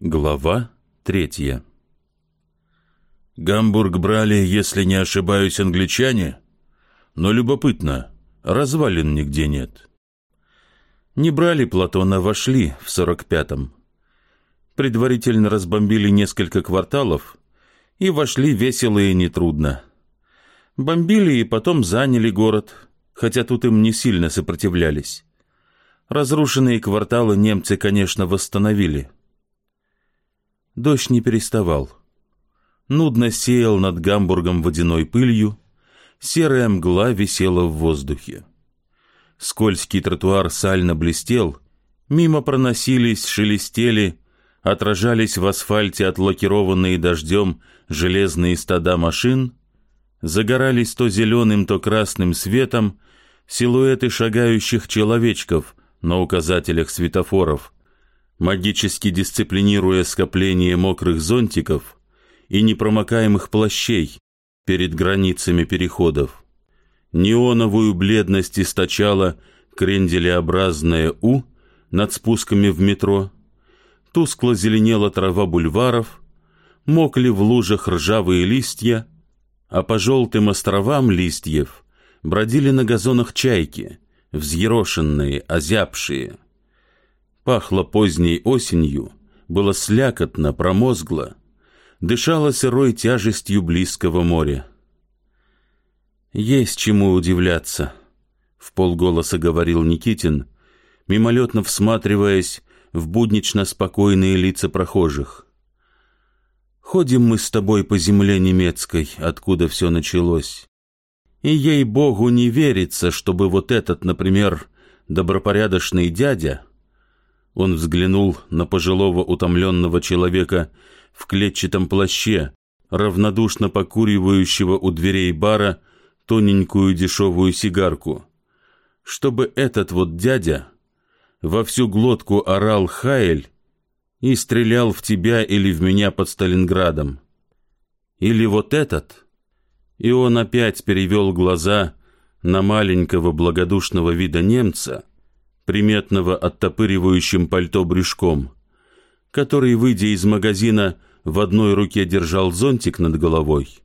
Глава третья Гамбург брали, если не ошибаюсь, англичане, но любопытно, развалин нигде нет. Не брали Платона, вошли в сорок пятом. Предварительно разбомбили несколько кварталов и вошли весело и нетрудно. Бомбили и потом заняли город, хотя тут им не сильно сопротивлялись. Разрушенные кварталы немцы, конечно, восстановили – Дождь не переставал. Нудно сеял над Гамбургом водяной пылью, серая мгла висела в воздухе. Скользкий тротуар сально блестел, мимо проносились, шелестели, отражались в асфальте отлакированные дождем железные стада машин, загорались то зеленым, то красным светом силуэты шагающих человечков на указателях светофоров — магически дисциплинируя скопление мокрых зонтиков и непромокаемых плащей перед границами переходов. Неоновую бледность источала кренделеобразное «У» над спусками в метро, тускло зеленела трава бульваров, мокли в лужах ржавые листья, а по желтым островам листьев бродили на газонах чайки, взъерошенные, озябшие. Пахло поздней осенью, было слякотно, промозгло, дышало сырой тяжестью близкого моря. «Есть чему удивляться», — в полголоса говорил Никитин, мимолетно всматриваясь в буднично спокойные лица прохожих. «Ходим мы с тобой по земле немецкой, откуда все началось. И ей-богу не верится, чтобы вот этот, например, добропорядочный дядя — он взглянул на пожилого утомленного человека в клетчатом плаще, равнодушно покуривающего у дверей бара тоненькую дешевую сигарку. Чтобы этот вот дядя во всю глотку орал «Хайль» и стрелял в тебя или в меня под Сталинградом. Или вот этот. И он опять перевел глаза на маленького благодушного вида немца — приметного оттопыривающим пальто брюшком, который, выйдя из магазина, в одной руке держал зонтик над головой,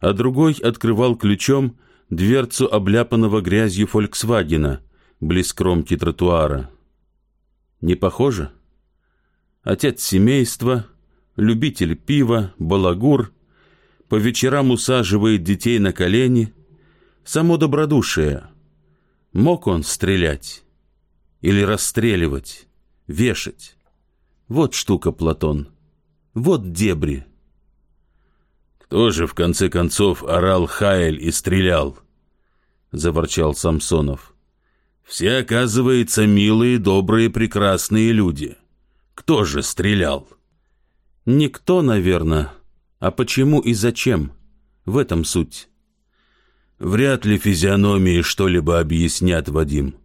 а другой открывал ключом дверцу обляпанного грязью «Фольксвагена» близ кромки тротуара. Не похоже? Отец семейства, любитель пива, балагур, по вечерам усаживает детей на колени, само добродушие. Мог он стрелять? Или расстреливать, вешать. Вот штука, Платон. Вот дебри. Кто же, в конце концов, орал Хайль и стрелял? Заворчал Самсонов. Все, оказывается, милые, добрые, прекрасные люди. Кто же стрелял? Никто, наверное. А почему и зачем? В этом суть. Вряд ли физиономии что-либо объяснят, Вадим.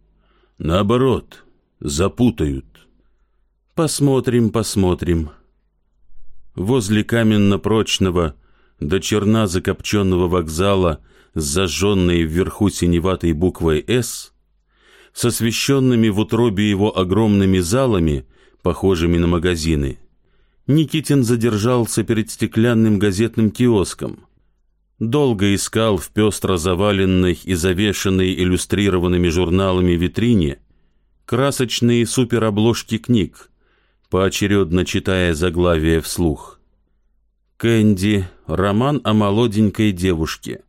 Наоборот, запутают. Посмотрим, посмотрим. Возле каменно-прочного, до черна закопченного вокзала с зажженной вверху синеватой буквой «С», с освещенными в утробе его огромными залами, похожими на магазины, Никитин задержался перед стеклянным газетным киоском. Долго искал в пестро заваленной и завешенной иллюстрированными журналами витрине красочные суперобложки книг, поочередно читая заглавие вслух. Кэнди, роман о молоденькой девушке.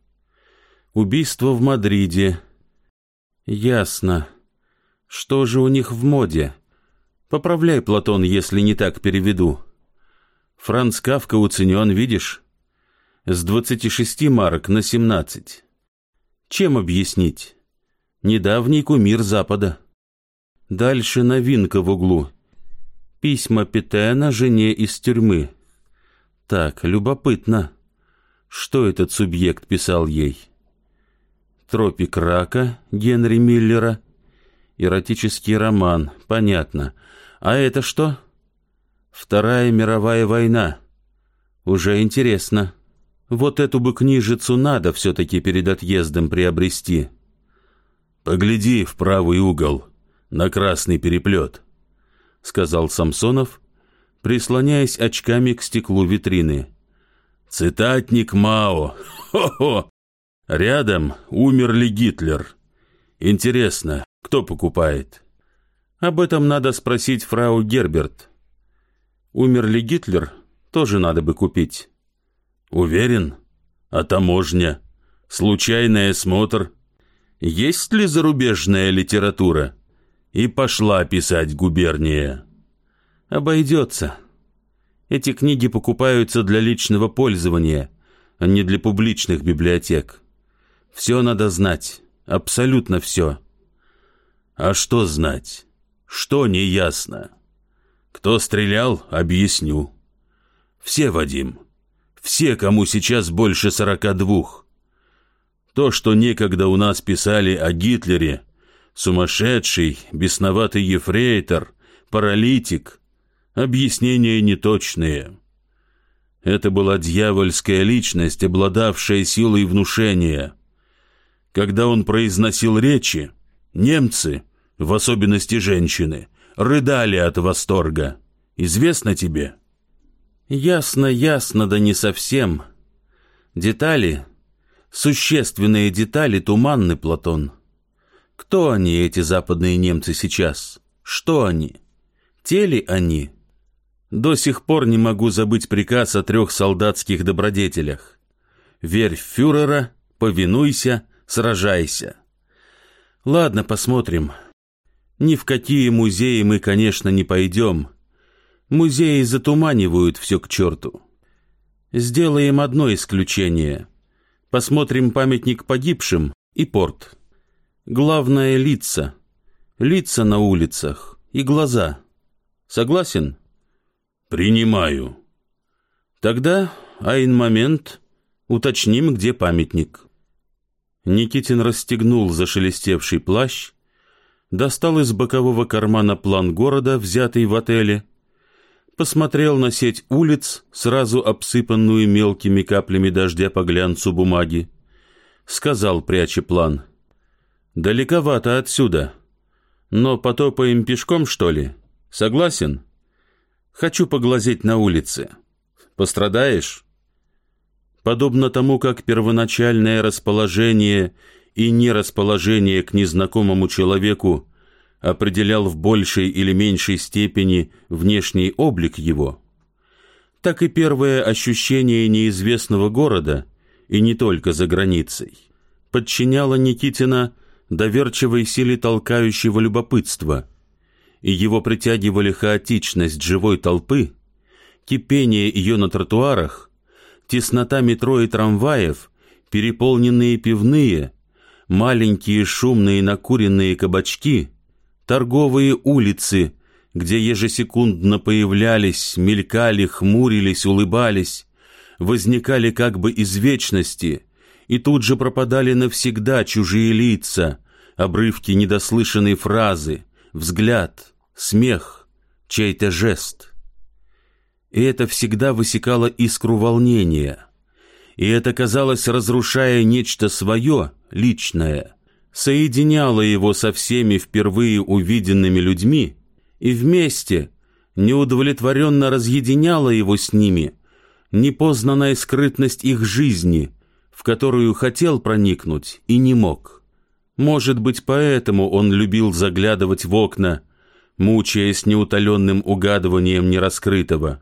Убийство в Мадриде. Ясно. Что же у них в моде? Поправляй, Платон, если не так переведу. Франц Кавка уценен, видишь? С 26 марок на 17. Чем объяснить? Недавний кумир Запада. Дальше новинка в углу. Письма Петена жене из тюрьмы. Так, любопытно. Что этот субъект писал ей? Тропик рака Генри Миллера. Эротический роман, понятно. А это что? Вторая мировая война. Уже интересно. Вот эту бы книжицу надо все-таки перед отъездом приобрести. «Погляди в правый угол, на красный переплет», — сказал Самсонов, прислоняясь очками к стеклу витрины. «Цитатник Мао! Хо-хо! Рядом умер ли Гитлер? Интересно, кто покупает?» «Об этом надо спросить фрау Герберт. Умер ли Гитлер, тоже надо бы купить». «Уверен? А таможня? Случайный осмотр? Есть ли зарубежная литература?» И пошла писать губерния. Обойдется. Эти книги покупаются для личного пользования, а не для публичных библиотек. Все надо знать, абсолютно все. А что знать? Что неясно? Кто стрелял, объясню. Все, Вадим, все, кому сейчас больше сорока двух. То, что некогда у нас писали о Гитлере, сумасшедший, бесноватый ефрейтор, паралитик, объяснения неточные. Это была дьявольская личность, обладавшая силой внушения. Когда он произносил речи, немцы, в особенности женщины, рыдали от восторга. Известно тебе? Ясно, ясно, да не совсем. Детали, существенные детали туманны, Платон. Кто они, эти западные немцы, сейчас? Что они? Те ли они? До сих пор не могу забыть приказ о трех солдатских добродетелях. Верь в фюрера, повинуйся, сражайся. Ладно, посмотрим. Ни в какие музеи мы, конечно, не пойдем. Музеи затуманивают все к черту. Сделаем одно исключение. Посмотрим памятник погибшим и порт. Главное — лица. Лица на улицах и глаза. Согласен? Принимаю. Тогда, айн момент, уточним, где памятник. Никитин расстегнул зашелестевший плащ, достал из бокового кармана план города, взятый в отеле, посмотрел на сеть улиц, сразу обсыпанную мелкими каплями дождя по глянцу бумаги, сказал, пряча план — Далековато отсюда. Но потопаем пешком, что ли? Согласен? Хочу поглазеть на улице. Пострадаешь? Подобно тому, как первоначальное расположение и нерасположение к незнакомому человеку определял в большей или меньшей степени внешний облик его, так и первое ощущение неизвестного города, и не только за границей, подчиняло Никитина доверчивой силе толкающего любопытства, и его притягивали хаотичность живой толпы, кипение ее на тротуарах, теснота метро и трамваев, переполненные пивные, маленькие шумные накуренные кабачки, торговые улицы, где ежесекундно появлялись, мелькали, хмурились, улыбались, возникали как бы из вечности — и тут же пропадали навсегда чужие лица, обрывки недослышанной фразы, взгляд, смех, чей-то жест. И это всегда высекало искру волнения, и это, казалось, разрушая нечто свое, личное, соединяло его со всеми впервые увиденными людьми и вместе неудовлетворенно разъединяло его с ними непознанная скрытность их жизни — в которую хотел проникнуть и не мог. Может быть, поэтому он любил заглядывать в окна, мучаясь неутоленным угадыванием нераскрытого.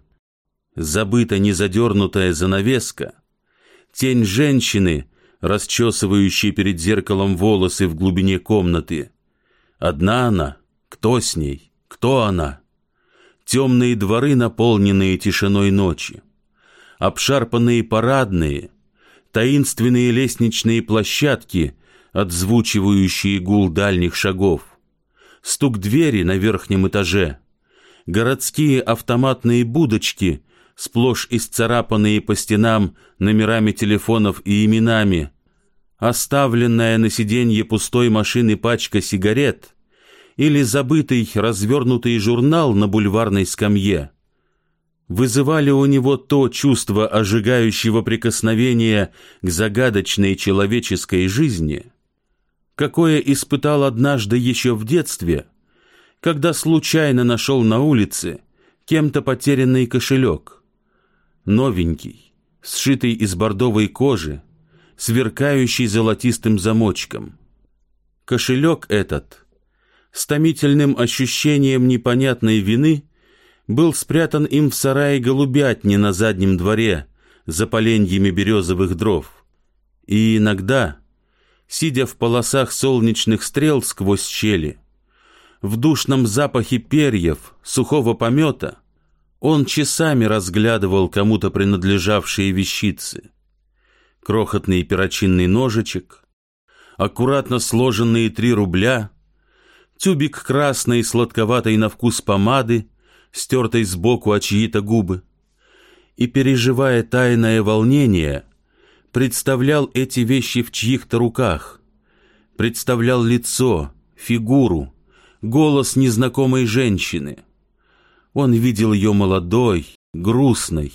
Забыта незадернутая занавеска, тень женщины, расчесывающей перед зеркалом волосы в глубине комнаты. Одна она, кто с ней, кто она? Темные дворы, наполненные тишиной ночи, обшарпанные парадные — таинственные лестничные площадки, отзвучивающие гул дальних шагов, стук двери на верхнем этаже, городские автоматные будочки, сплошь исцарапанные по стенам номерами телефонов и именами, оставленная на сиденье пустой машины пачка сигарет или забытый развернутый журнал на бульварной скамье вызывали у него то чувство ожигающего прикосновения к загадочной человеческой жизни, какое испытал однажды еще в детстве, когда случайно нашел на улице кем-то потерянный кошелек. Новенький, сшитый из бордовой кожи, сверкающий золотистым замочком. Кошелек этот, с томительным ощущением непонятной вины, был спрятан им в сарае голубятни на заднем дворе за поленьями березовых дров. И иногда, сидя в полосах солнечных стрел сквозь щели, в душном запахе перьев, сухого помета, он часами разглядывал кому-то принадлежавшие вещицы. Крохотный перочинный ножичек, аккуратно сложенные три рубля, тюбик красной сладковатой на вкус помады, стертой сбоку о чьи-то губы, и, переживая тайное волнение, представлял эти вещи в чьих-то руках, представлял лицо, фигуру, голос незнакомой женщины. Он видел ее молодой, грустной,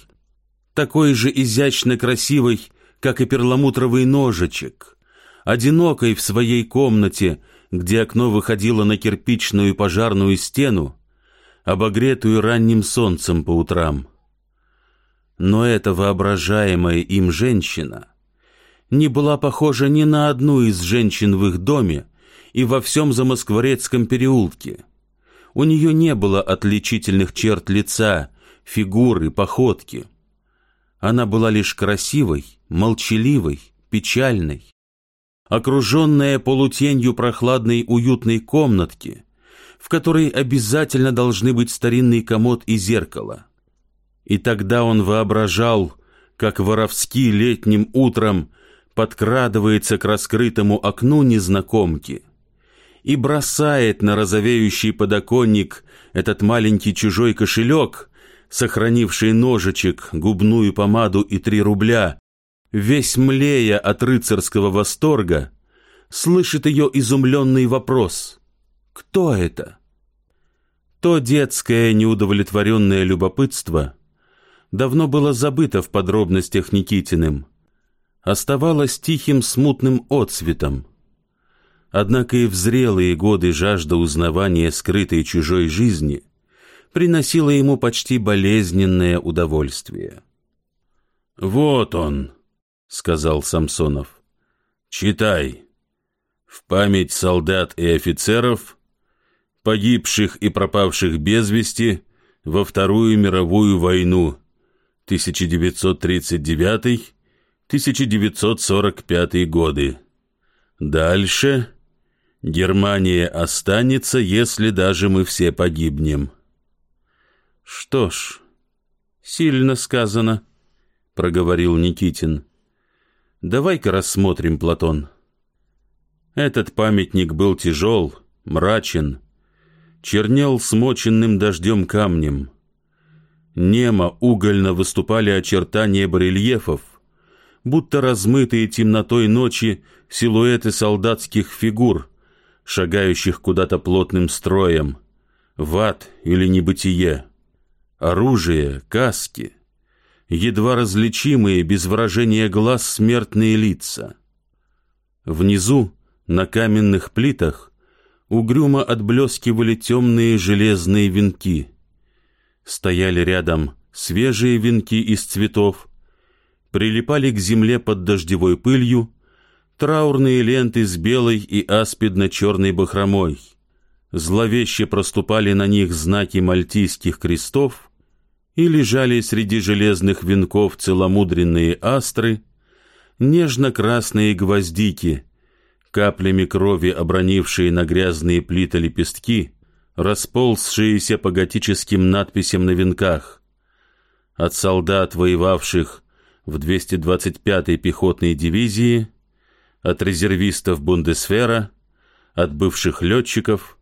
такой же изящно красивой, как и перламутровый ножичек, одинокой в своей комнате, где окно выходило на кирпичную пожарную стену, обогретую ранним солнцем по утрам. Но эта воображаемая им женщина не была похожа ни на одну из женщин в их доме, и во всем Замоскворецком переулке. У нее не было отличительных черт лица, фигуры, походки. Она была лишь красивой, молчаливой, печальной. Окруженная полутенью прохладной уютной комнатки, в которой обязательно должны быть старинный комод и зеркало. И тогда он воображал, как воровски летним утром подкрадывается к раскрытому окну незнакомки — и бросает на розовеющий подоконник этот маленький чужой кошелек, сохранивший ножичек, губную помаду и три рубля, весь млея от рыцарского восторга, слышит ее изумленный вопрос «Кто это?». То детское неудовлетворенное любопытство давно было забыто в подробностях Никитиным, оставалось тихим смутным отцветом. Однако и в зрелые годы жажда узнавания скрытой чужой жизни приносила ему почти болезненное удовольствие. «Вот он», — сказал Самсонов. «Читай. В память солдат и офицеров, погибших и пропавших без вести во Вторую мировую войну 1939-1945 годы. Дальше...» Германия останется, если даже мы все погибнем. Что ж, сильно сказано, проговорил Никитин. Давай-ка рассмотрим Платон. Этот памятник был тяжел, мрачен, чернел смоченным дождем камнем. Немо угольно выступали очертания барельефов, будто размытые темнотой ночи силуэты солдатских фигур — шагающих куда-то плотным строем, в ад или небытие. Оружие, каски, едва различимые без выражения глаз смертные лица. Внизу, на каменных плитах, угрюмо отблескивали темные железные венки. Стояли рядом свежие венки из цветов, прилипали к земле под дождевой пылью, траурные ленты с белой и аспидно-черной бахромой. Зловеще проступали на них знаки мальтийских крестов и лежали среди железных венков целомудренные астры, нежно-красные гвоздики, каплями крови обронившие на грязные плиты лепестки, расползшиеся по готическим надписям на венках. От солдат, воевавших в 225-й пехотной дивизии, от резервистов Бундесвера, от бывших летчиков,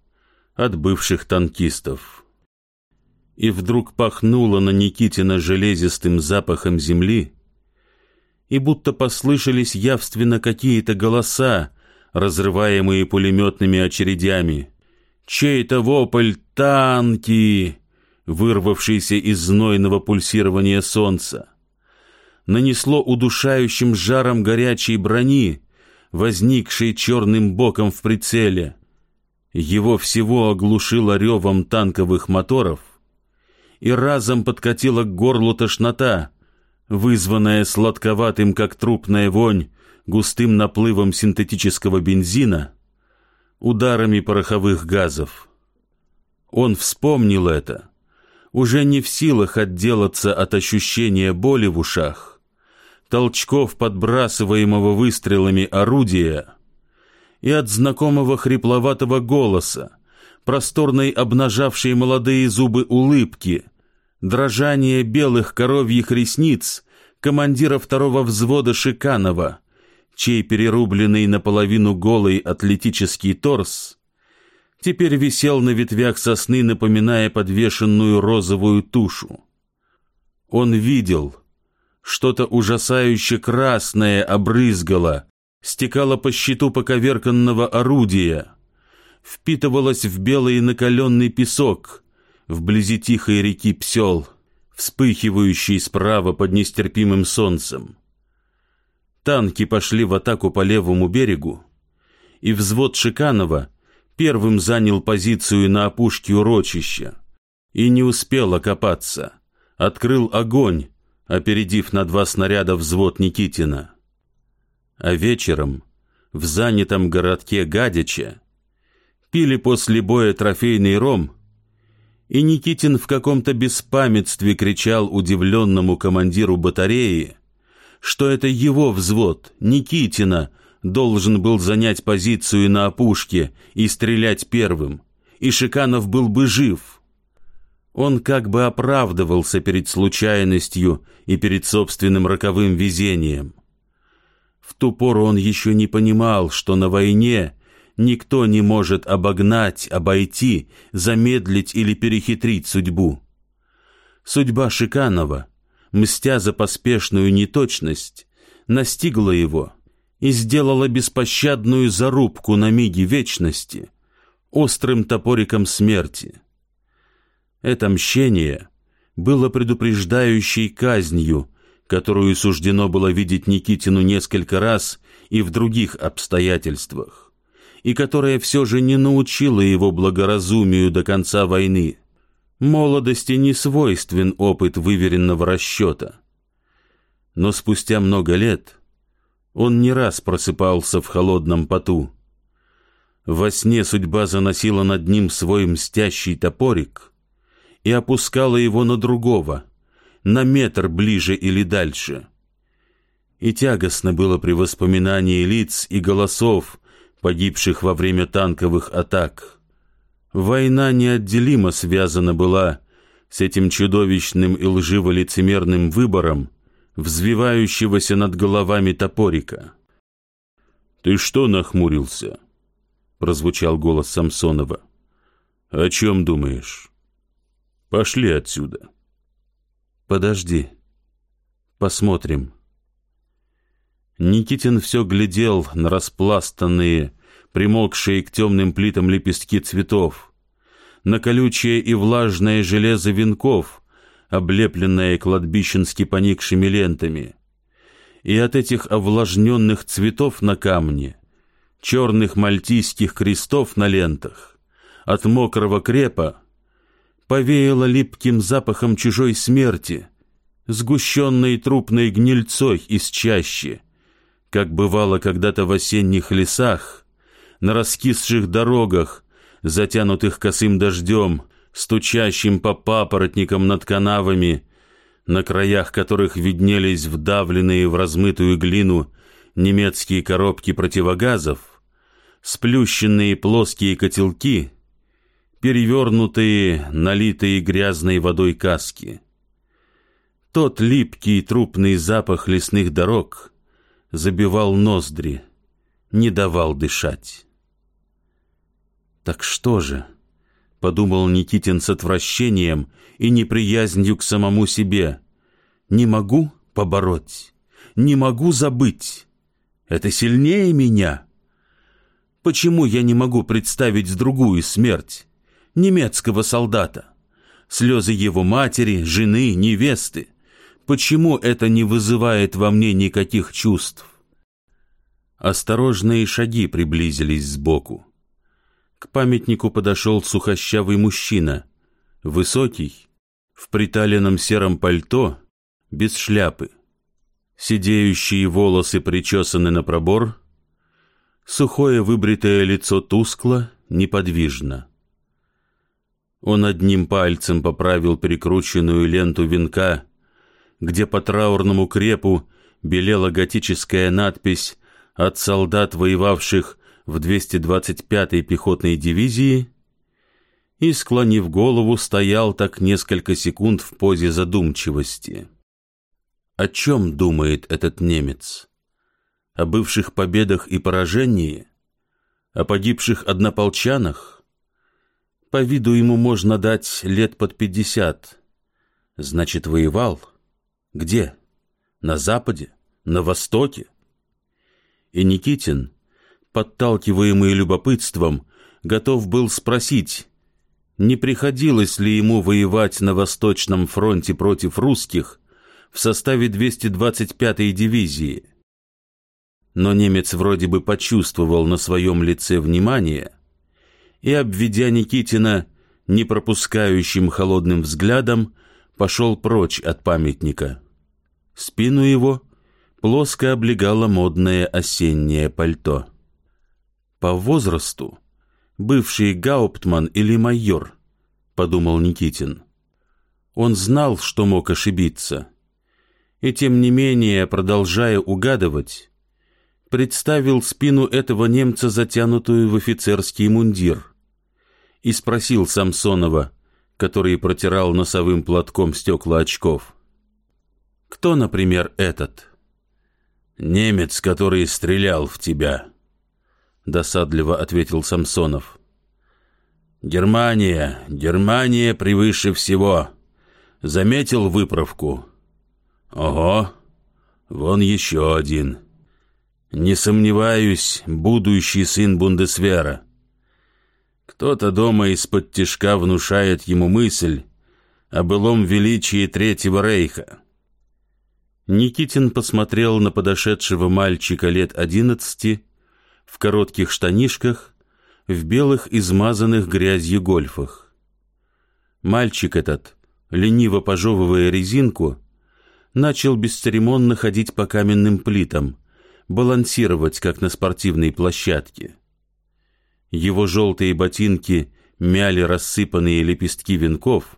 от бывших танкистов. И вдруг пахнуло на Никитина железистым запахом земли, и будто послышались явственно какие-то голоса, разрываемые пулеметными очередями. Чей-то вопль «Танки!», вырвавшийся из знойного пульсирования солнца. Нанесло удушающим жаром горячей брони, возникший черным боком в прицеле. Его всего оглушило ревом танковых моторов, и разом подкатила к горлу тошнота, вызванная сладковатым, как трупная вонь, густым наплывом синтетического бензина, ударами пороховых газов. Он вспомнил это, уже не в силах отделаться от ощущения боли в ушах, толчков подбрасываемого выстрелами орудия и от знакомого хрипловатого голоса, просторной обнажавшей молодые зубы улыбки, дрожание белых коровьих ресниц командира второго взвода Шиканова, чей перерубленный наполовину голый атлетический торс теперь висел на ветвях сосны, напоминая подвешенную розовую тушу. Он видел, что-то ужасающе красное обрызгало, стекало по щиту поковерканного орудия, впитывалось в белый накаленный песок вблизи тихой реки Псел, вспыхивающей справа под нестерпимым солнцем. Танки пошли в атаку по левому берегу, и взвод Шиканова первым занял позицию на опушке урочища и не успел окопаться. Открыл огонь, опередив на два снаряда взвод Никитина. А вечером в занятом городке Гадича пили после боя трофейный ром, и Никитин в каком-то беспамятстве кричал удивленному командиру батареи, что это его взвод, Никитина, должен был занять позицию на опушке и стрелять первым, и Шиканов был бы жив. Он как бы оправдывался перед случайностью и перед собственным роковым везением. В ту пору он еще не понимал, что на войне никто не может обогнать, обойти, замедлить или перехитрить судьбу. Судьба Шиканова, мстя за поспешную неточность, настигла его и сделала беспощадную зарубку на миге вечности острым топориком смерти. Это мщение было предупреждающей казнью, которую суждено было видеть Никитину несколько раз и в других обстоятельствах, и которая все же не научила его благоразумию до конца войны. Молодости не свойствен опыт выверенного расчета. Но спустя много лет он не раз просыпался в холодном поту. Во сне судьба заносила над ним свой мстящий топорик и опускала его на другого, на метр ближе или дальше. И тягостно было при воспоминании лиц и голосов, погибших во время танковых атак. Война неотделимо связана была с этим чудовищным и лживо-лицемерным выбором, взвивающегося над головами топорика. «Ты что нахмурился?» — прозвучал голос Самсонова. «О чем думаешь? Пошли отсюда». «Подожди. Посмотрим». Никитин все глядел на распластанные, примолкшие к темным плитам лепестки цветов, на колючее и влажное железо венков, облепленное кладбищенски поникшими лентами. И от этих овлажненных цветов на камне, черных мальтийских крестов на лентах, от мокрого крепа, повеяло липким запахом чужой смерти, сгущенной трупной гнильцой из чащи, как бывало когда-то в осенних лесах, на раскисших дорогах, затянутых косым дождем, стучащим по папоротникам над канавами, на краях которых виднелись вдавленные в размытую глину немецкие коробки противогазов, сплющенные плоские котелки, перевернутые, налитые грязной водой каски. Тот липкий трупный запах лесных дорог забивал ноздри, не давал дышать. Так что же? подумал Никитин с отвращением и неприязнью к самому себе. Не могу побороть, не могу забыть. Это сильнее меня. Почему я не могу представить другую смерть? Немецкого солдата. Слезы его матери, жены, невесты. Почему это не вызывает во мне никаких чувств? Осторожные шаги приблизились сбоку. К памятнику подошел сухощавый мужчина, высокий, в приталенном сером пальто, без шляпы. Сидеющие волосы причесаны на пробор, сухое выбритое лицо тускло, неподвижно. Он одним пальцем поправил перекрученную ленту венка, где по траурному крепу белела готическая надпись «От солдат, воевавших в 225-й пехотной дивизии», и, склонив голову, стоял так несколько секунд в позе задумчивости. О чем думает этот немец? О бывших победах и поражении? О погибших однополчанах? По виду ему можно дать лет под пятьдесят. Значит, воевал? Где? На западе? На востоке? И Никитин, подталкиваемый любопытством, готов был спросить, не приходилось ли ему воевать на Восточном фронте против русских в составе 225-й дивизии. Но немец вроде бы почувствовал на своем лице внимание и, обведя Никитина не пропускающим холодным взглядом, пошел прочь от памятника. Спину его плоско облегало модное осеннее пальто. По возрасту бывший гауптман или майор, подумал Никитин. Он знал, что мог ошибиться. И тем не менее, продолжая угадывать, представил спину этого немца, затянутую в офицерский мундир, и спросил Самсонова, который протирал носовым платком стекла очков. «Кто, например, этот?» «Немец, который стрелял в тебя», — досадливо ответил Самсонов. «Германия, Германия превыше всего. Заметил выправку?» «Ого, вон еще один. Не сомневаюсь, будущий сын Бундесвера. Кто-то дома из-под тишка внушает ему мысль о былом величии Третьего Рейха». Никитин посмотрел на подошедшего мальчика лет одиннадцати, в коротких штанишках, в белых измазанных грязью гольфах. Мальчик этот, лениво пожевывая резинку, начал бесцеремонно ходить по каменным плитам, балансировать, как на спортивной площадке. Его желтые ботинки мяли рассыпанные лепестки венков,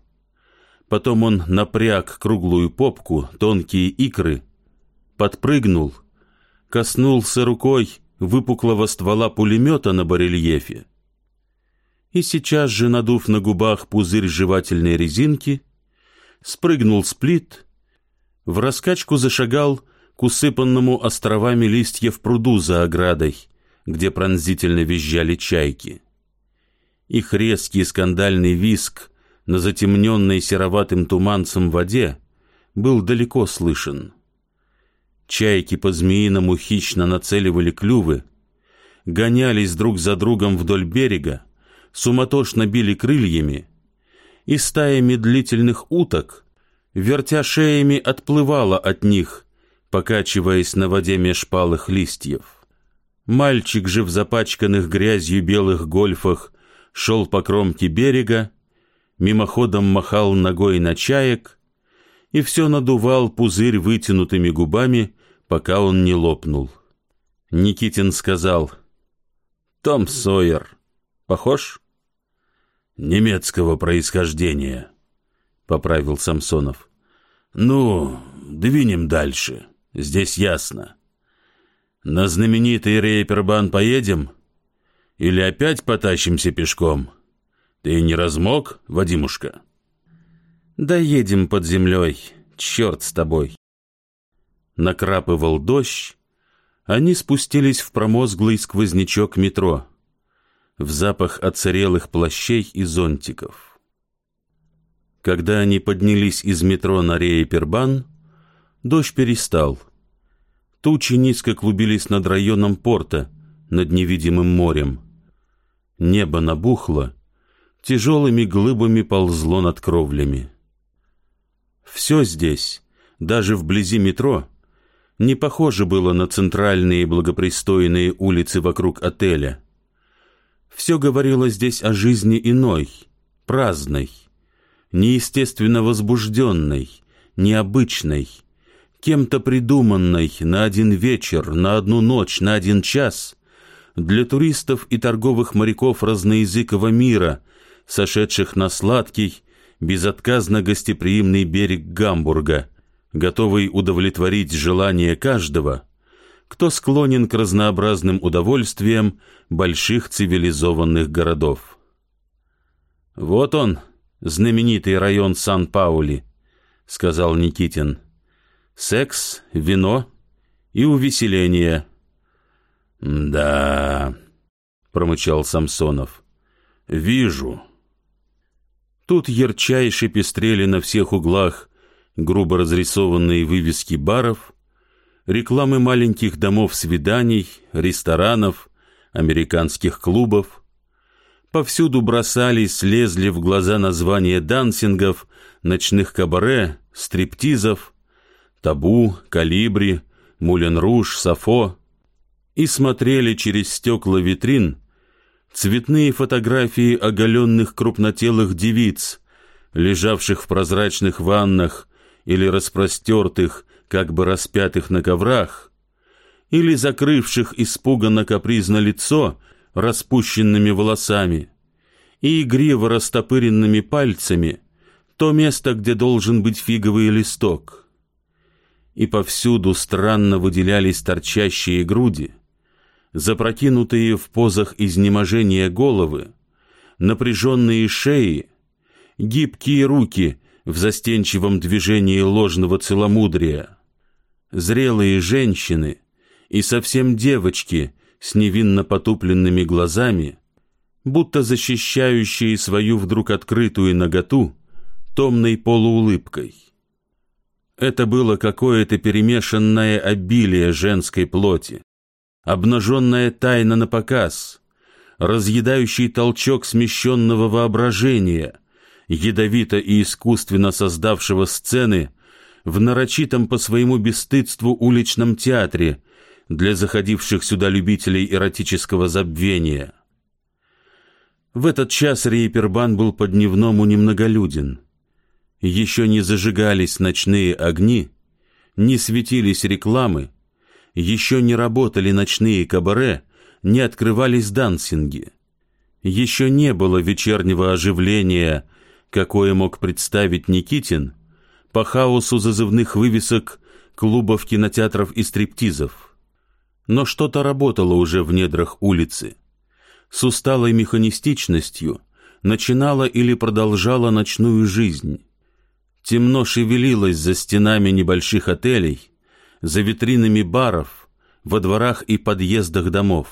потом он напряг круглую попку, тонкие икры, подпрыгнул, коснулся рукой выпуклого ствола пулемета на барельефе. И сейчас же, надув на губах пузырь жевательной резинки, спрыгнул с плит, в раскачку зашагал к усыпанному островами листьев пруду за оградой, где пронзительно визжали чайки. Их резкий скандальный виск на затемненной сероватым туманцем воде был далеко слышен. Чайки по-змеиному хищно нацеливали клювы, гонялись друг за другом вдоль берега, суматошно били крыльями, и стая медлительных уток, вертя шеями, отплывала от них, покачиваясь на воде меж палых листьев. Мальчик же в запачканных грязью белых гольфах шел по кромке берега, мимоходом махал ногой на чаек и все надувал пузырь вытянутыми губами, пока он не лопнул. Никитин сказал, «Том Сойер, похож?» «Немецкого происхождения», — поправил Самсонов. «Ну, двинем дальше, здесь ясно. На знаменитый рейпербан поедем? Или опять потащимся пешком? Ты не размок, Вадимушка?» Да едем под землей, черт с тобой. Накрапывал дождь, они спустились в промозглый сквознячок метро, в запах оцарелых плащей и зонтиков. Когда они поднялись из метро на Рейпербан, дождь перестал. Тучи низко клубились над районом порта, над невидимым морем. Небо набухло, тяжелыми глыбами ползло над кровлями. Все здесь, даже вблизи метро, не похоже было на центральные благопристойные улицы вокруг отеля. Все говорило здесь о жизни иной, праздной, неестественно возбужденной, необычной, кем-то придуманной на один вечер, на одну ночь, на один час, для туристов и торговых моряков разноязыкого мира, сошедших на сладкий, безотказно гостеприимный берег Гамбурга, готовый удовлетворить желание каждого, кто склонен к разнообразным удовольствиям больших цивилизованных городов. Вот он, знаменитый район Сан-Паули, сказал Никитин. Секс, вино и увеселение. Да, промычал Самсонов. Вижу. Тут ярчайше пестрели на всех углах грубо разрисованные вывески баров, рекламы маленьких домов свиданий, ресторанов, американских клубов. Повсюду бросались, слезли в глаза названия дансингов, ночных кабаре, стриптизов, табу, калибри, мулен-руж, сафо. И смотрели через стекла витрин цветные фотографии оголенных крупнотелых девиц, лежавших в прозрачных ваннах или распростертых, как бы распятых на коврах, или закрывших испуганно капризно лицо распущенными волосами и игриво растопыренными пальцами то место, где должен быть фиговый листок. И повсюду странно выделялись торчащие груди, запрокинутые в позах изнеможения головы, напряженные шеи, гибкие руки в застенчивом движении ложного целомудрия, зрелые женщины и совсем девочки с невинно потупленными глазами, будто защищающие свою вдруг открытую наготу томной полуулыбкой. Это было какое-то перемешанное обилие женской плоти, обнаженная тайна на показ, разъедающий толчок смещенного воображения, ядовито и искусственно создавшего сцены в нарочитом по своему бесстыдству уличном театре для заходивших сюда любителей эротического забвения. В этот час Рейпербан был по-дневному немноголюден. Еще не зажигались ночные огни, не светились рекламы, еще не работали ночные кабаре, не открывались дансинги. Еще не было вечернего оживления, какое мог представить Никитин по хаосу зазывных вывесок клубов, кинотеатров и стриптизов. Но что-то работало уже в недрах улицы. С усталой механистичностью начинала или продолжала ночную жизнь. Темно шевелилось за стенами небольших отелей, за витринами баров, во дворах и подъездах домов.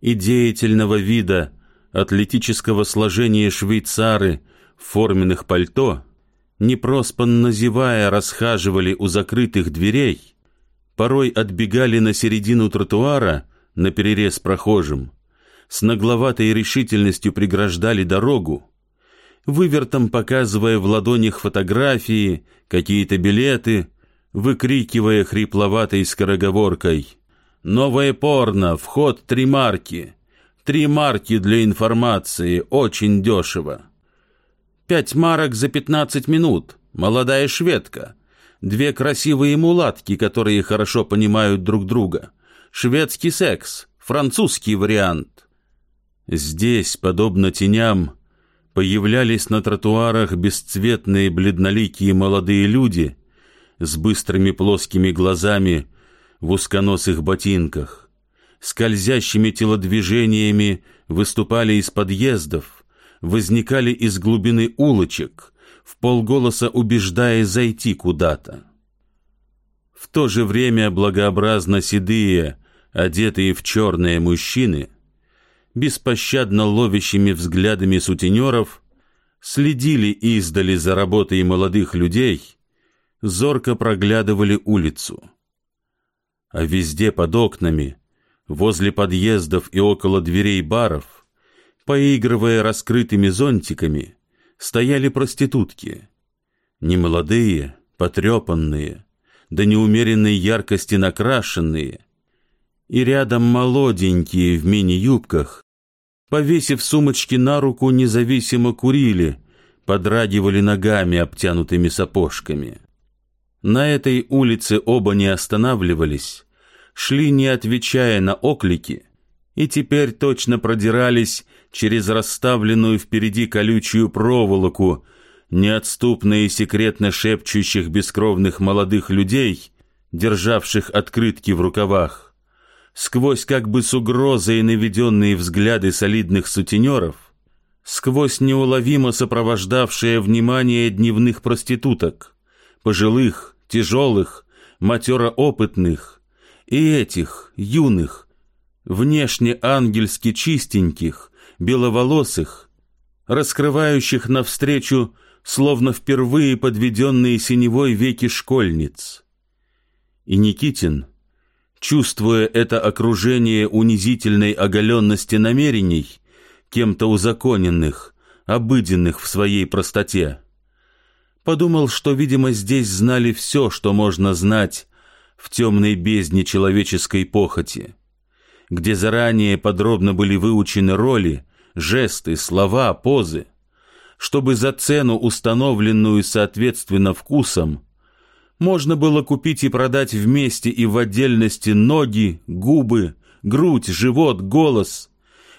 И деятельного вида, атлетического сложения швейцары в форменных пальто, непроспанно зевая, расхаживали у закрытых дверей, порой отбегали на середину тротуара на перерез прохожим, с нагловатой решительностью преграждали дорогу, вывертом показывая в ладонях фотографии, какие-то билеты, выкрикивая хрипловатой скороговоркой «Новое порно, вход три марки, три марки для информации, очень дешево». «Пять марок за пятнадцать минут, молодая шведка, две красивые мулатки, которые хорошо понимают друг друга, шведский секс, французский вариант». Здесь, подобно теням, появлялись на тротуарах бесцветные бледноликие молодые люди — с быстрыми плоскими глазами в узконосых ботинках, скользящими телодвижениями выступали из подъездов, возникали из глубины улочек, в полголоса убеждая зайти куда-то. В то же время благообразно седые, одетые в черные мужчины, беспощадно ловящими взглядами сутенеров, следили издали за работой молодых людей — зорко проглядывали улицу. А везде под окнами, возле подъездов и около дверей баров, поигрывая раскрытыми зонтиками, стояли проститутки. Немолодые, потрепанные, до неумеренной яркости накрашенные, и рядом молоденькие в мини-юбках, повесив сумочки на руку, независимо курили, подрагивали ногами, обтянутыми сапожками. На этой улице оба не останавливались, шли, не отвечая на оклики, и теперь точно продирались через расставленную впереди колючую проволоку, неотступно и секретно шепчущих бескровных молодых людей, державших открытки в рукавах, сквозь как бы с угрозой наведенные взгляды солидных сутенеров, сквозь неуловимо сопровождавшее внимание дневных проституток, пожилых, тяжелых, матероопытных, и этих, юных, внешне ангельски чистеньких, беловолосых, раскрывающих навстречу, словно впервые подведенные синевой веки школьниц. И Никитин, чувствуя это окружение унизительной оголенности намерений, кем-то узаконенных, обыденных в своей простоте, подумал, что, видимо, здесь знали все, что можно знать в темной бездне человеческой похоти, где заранее подробно были выучены роли, жесты, слова, позы, чтобы за цену, установленную соответственно вкусам, можно было купить и продать вместе и в отдельности ноги, губы, грудь, живот, голос,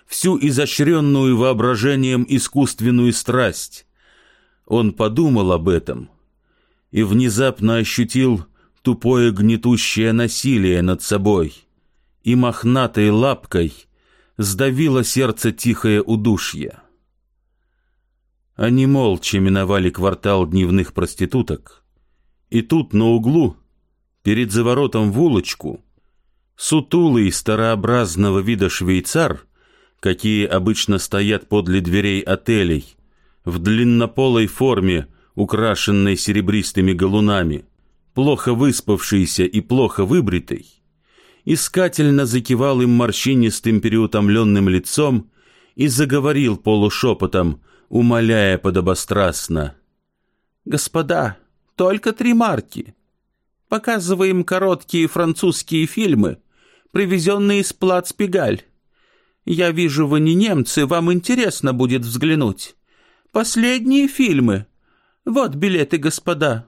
всю изощренную воображением искусственную страсть. Он подумал об этом и внезапно ощутил тупое гнетущее насилие над собой, и мохнатой лапкой сдавило сердце тихое удушье. Они молча миновали квартал дневных проституток, и тут на углу, перед заворотом в улочку, сутулый старообразного вида швейцар, какие обычно стоят подле дверей отелей, в длиннополой форме, украшенной серебристыми галунами, плохо выспавшийся и плохо выбритый, искательно закивал им морщинистым переутомленным лицом и заговорил полушепотом, умоляя подобострастно. «Господа, только три марки. Показываем короткие французские фильмы, привезенные из Плацпегаль. Я вижу, вы не немцы, вам интересно будет взглянуть. Последние фильмы. Вот билеты, господа.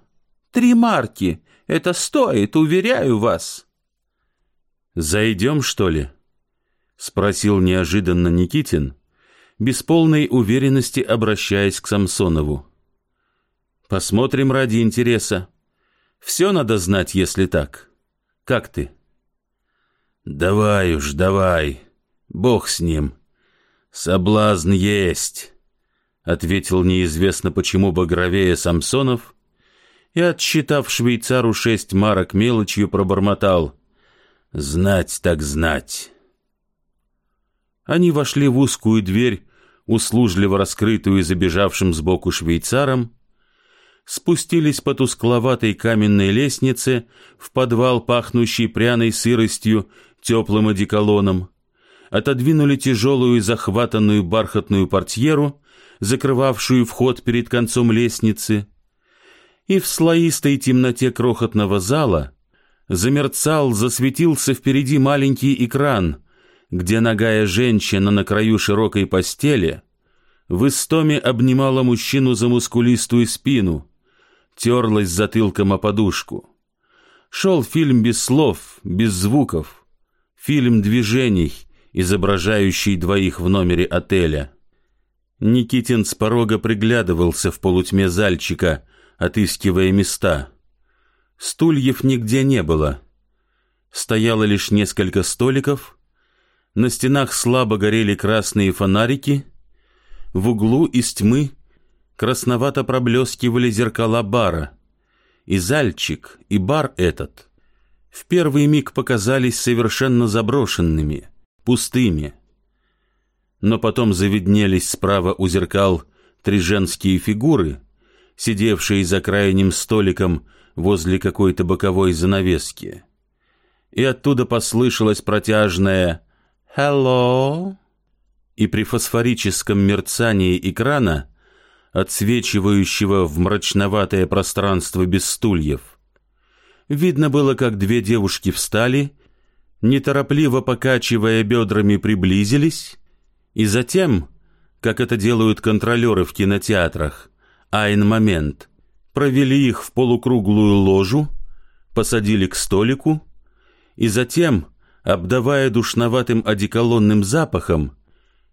Три марки. Это стоит, уверяю вас. «Зайдем, что ли?» — спросил неожиданно Никитин, без полной уверенности обращаясь к Самсонову. «Посмотрим ради интереса. Все надо знать, если так. Как ты?» «Давай уж, давай. Бог с ним. Соблазн есть», — ответил неизвестно почему багровее Самсонов и, отсчитав швейцару шесть марок мелочью, пробормотал. «Знать так знать». Они вошли в узкую дверь, услужливо раскрытую забежавшим сбоку швейцаром, спустились по тускловатой каменной лестнице в подвал, пахнущий пряной сыростью, теплым одеколоном, отодвинули тяжелую захватанную бархатную портьеру, закрывавшую вход перед концом лестницы, и в слоистой темноте крохотного зала замерцал, засветился впереди маленький экран, где ногая женщина на краю широкой постели в истоме обнимала мужчину за мускулистую спину, терлась затылком о подушку. Шел фильм без слов, без звуков, фильм движений, изображающий двоих в номере отеля. Никитин с порога приглядывался в полутьме зальчика, отыскивая места. Стульев нигде не было. Стояло лишь несколько столиков, на стенах слабо горели красные фонарики, в углу из тьмы красновато проблескивали зеркала бара, и зальчик, и бар этот в первый миг показались совершенно заброшенными, пустыми. Но потом завиднелись справа у зеркал три женские фигуры — сидевший за крайним столиком возле какой-то боковой занавески. И оттуда послышалось протяжное «Hello!» И при фосфорическом мерцании экрана, отсвечивающего в мрачноватое пространство без стульев, видно было, как две девушки встали, неторопливо покачивая бедрами приблизились, и затем, как это делают контролеры в кинотеатрах, айн момент, провели их в полукруглую ложу, посадили к столику и затем, обдавая душноватым одеколонным запахом,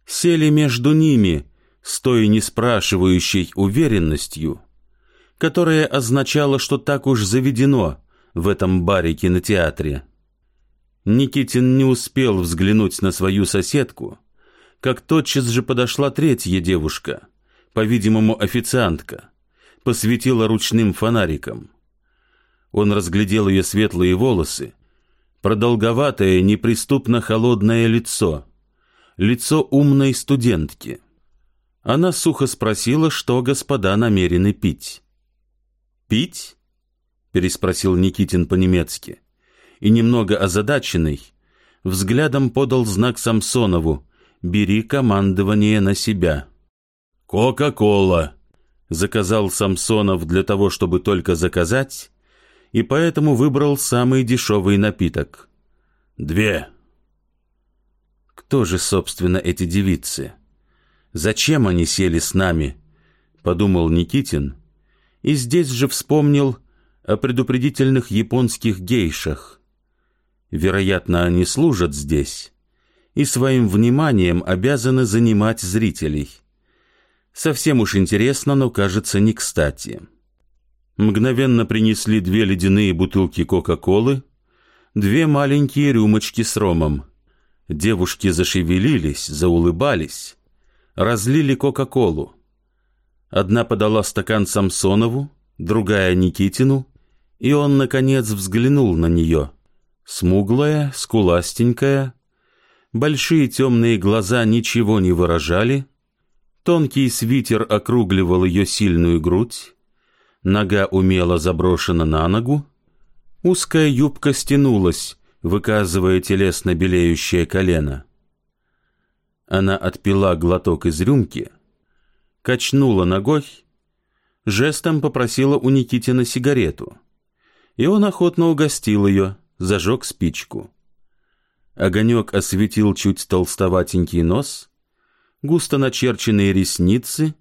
сели между ними с той неспрашивающей уверенностью, которая означала, что так уж заведено в этом баре-кинотеатре. Никитин не успел взглянуть на свою соседку, как тотчас же подошла третья девушка, по-видимому, официантка, посветила ручным фонариком. Он разглядел ее светлые волосы, продолговатое, неприступно холодное лицо, лицо умной студентки. Она сухо спросила, что господа намерены пить. «Пить?» — переспросил Никитин по-немецки. И немного озадаченный, взглядом подал знак Самсонову «Бери командование на себя». «Кока-кола», — заказал Самсонов для того, чтобы только заказать, и поэтому выбрал самый дешевый напиток. «Две». Кто же, собственно, эти девицы? Зачем они сели с нами? Подумал Никитин, и здесь же вспомнил о предупредительных японских гейшах. Вероятно, они служат здесь и своим вниманием обязаны занимать зрителей. Совсем уж интересно, но кажется не кстати. Мгновенно принесли две ледяные бутылки Кока-Колы, две маленькие рюмочки с ромом. Девушки зашевелились, заулыбались, разлили Кока-Колу. Одна подала стакан Самсонову, другая Никитину, и он, наконец, взглянул на нее. Смуглая, скуластенькая, большие темные глаза ничего не выражали, тонкий свитер округливал ее сильную грудь, нога умело заброшена на ногу, узкая юбка стянулась, выказывая телесно белеющее колено. Она отпила глоток из рюмки, качнула ногой, жестом попросила у Никитина сигарету, и он охотно угостил ее, зажег спичку. Огонек осветил чуть толстоватенький нос, густо начерченные ресницы,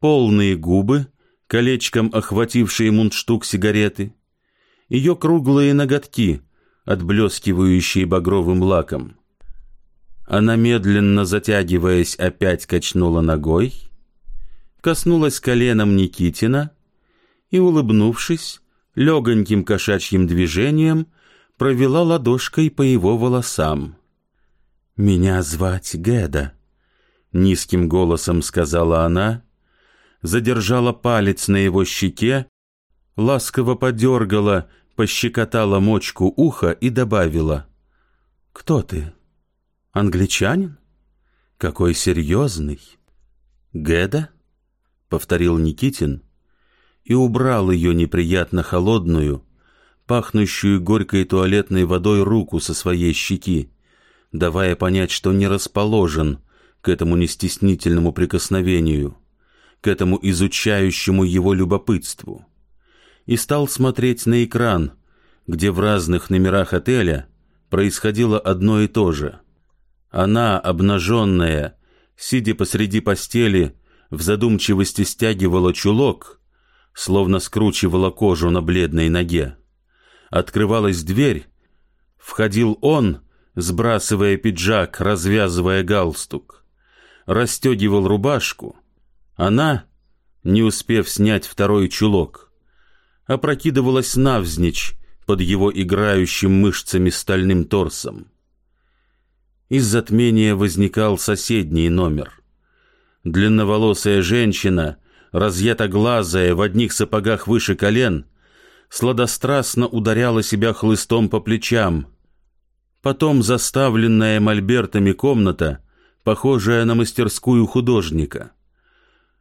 полные губы, колечком охватившие мундштук сигареты, ее круглые ноготки, отблескивающие багровым лаком. Она, медленно затягиваясь, опять качнула ногой, коснулась коленом Никитина и, улыбнувшись, легоньким кошачьим движением провела ладошкой по его волосам. «Меня звать Геда», — низким голосом сказала она, задержала палец на его щеке, ласково подергала, пощекотала мочку уха и добавила. «Кто ты? Англичанин? Какой серьезный!» «Геда?» — повторил Никитин и убрал ее неприятно холодную, пахнущую горькой туалетной водой руку со своей щеки, давая понять, что не расположен к этому нестеснительному прикосновению, к этому изучающему его любопытству и стал смотреть на экран, где в разных номерах отеля происходило одно и то же. Она, обнаженная, сидя посреди постели, в задумчивости стягивала чулок, словно скручивала кожу на бледной ноге. Открывалась дверь, входил он, сбрасывая пиджак, развязывая галстук, расстегивал рубашку. Она, не успев снять второй чулок, опрокидывалась навзничь под его играющим мышцами стальным торсом. Из затмения возникал соседний номер. Длинноволосая женщина, разъятоглазая в одних сапогах выше колен, сладострастно ударяла себя хлыстом по плечам. Потом заставленная мольбертами комната, похожая на мастерскую художника.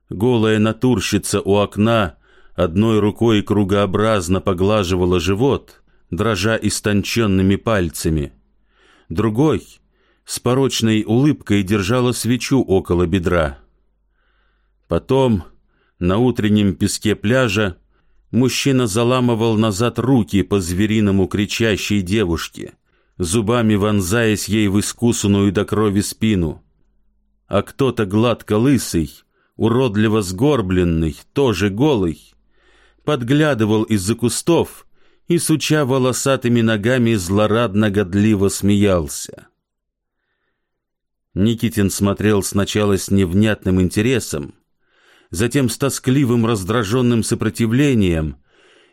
Голая натурщица у окна одной рукой кругообразно поглаживала живот, дрожа истонченными пальцами. Другой с порочной улыбкой держала свечу около бедра. Потом на утреннем песке пляжа мужчина заламывал назад руки по звериному кричащей девушке, зубами вонзаясь ей в искусанную до крови спину. А кто-то гладко лысый, уродливо сгорбленный, тоже голый, подглядывал из-за кустов и, суча волосатыми ногами, злорадно-годливо смеялся. Никитин смотрел сначала с невнятным интересом, затем с тоскливым раздраженным сопротивлением,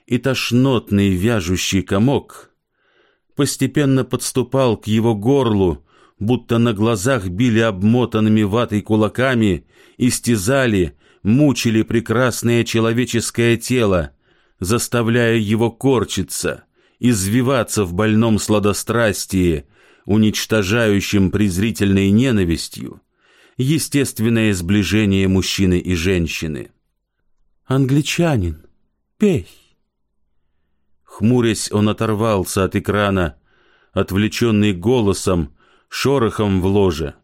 и тошнотный вяжущий комок постепенно подступал к его горлу, будто на глазах били обмотанными ватой кулаками, истязали, мучили прекрасное человеческое тело, заставляя его корчиться, извиваться в больном сладострастии, уничтожающем презрительной ненавистью, естественное сближение мужчины и женщины. «Англичанин, пей!» Хмурясь, он оторвался от экрана, отвлеченный голосом, шорохом в ложе,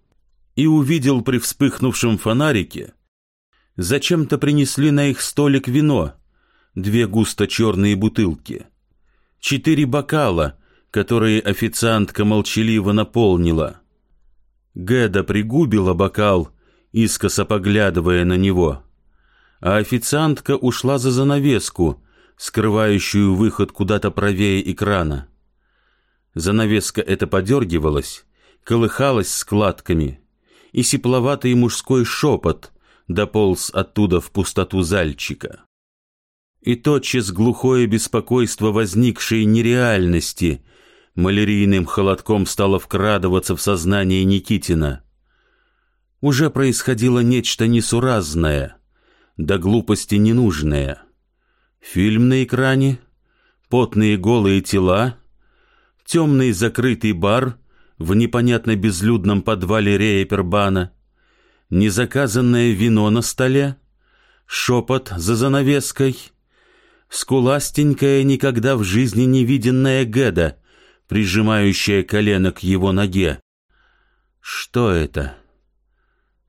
и увидел при вспыхнувшем фонарике, зачем-то принесли на их столик вино, две густо-черные бутылки, четыре бокала, которые официантка молчаливо наполнила. Гэда пригубила бокал, искоса поглядывая на него, а официантка ушла за занавеску, скрывающую выход куда-то правее экрана. Занавеска эта подергивалась, колыхалась складками, и сипловатый мужской шепот дополз оттуда в пустоту зальчика. И тотчас глухое беспокойство возникшей нереальности малярийным холодком стало вкрадываться в сознание Никитина. Уже происходило нечто несуразное, до глупости ненужное. Фильм на экране, потные голые тела, темный закрытый бар в непонятно безлюдном подвале Рейпербана, незаказанное вино на столе, шепот за занавеской, скуластенькая, никогда в жизни не виденная Геда, прижимающая колено к его ноге. Что это?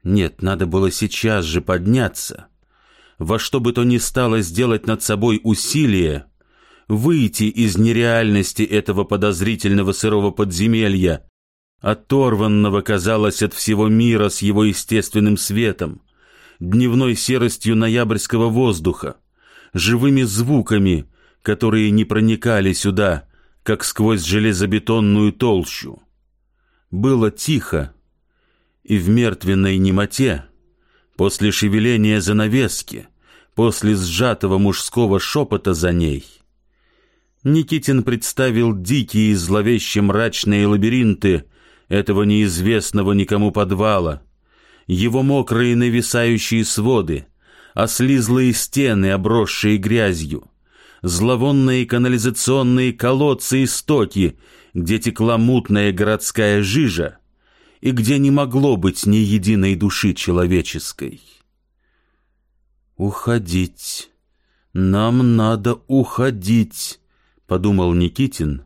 Нет, надо было сейчас же подняться. Во что бы то ни стало сделать над собой усилие, выйти из нереальности этого подозрительного сырого подземелья, оторванного, казалось, от всего мира с его естественным светом, дневной серостью ноябрьского воздуха, живыми звуками, которые не проникали сюда, как сквозь железобетонную толщу. Было тихо, и в мертвенной немоте, после шевеления занавески, после сжатого мужского шепота за ней, Никитин представил дикие и зловеще мрачные лабиринты этого неизвестного никому подвала, его мокрые нависающие своды, ослизлые стены, обросшие грязью, зловонные канализационные колодцы и стоки, где текла мутная городская жижа и где не могло быть ни единой души человеческой. «Уходить! Нам надо уходить!» — подумал Никитин,